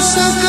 I'm.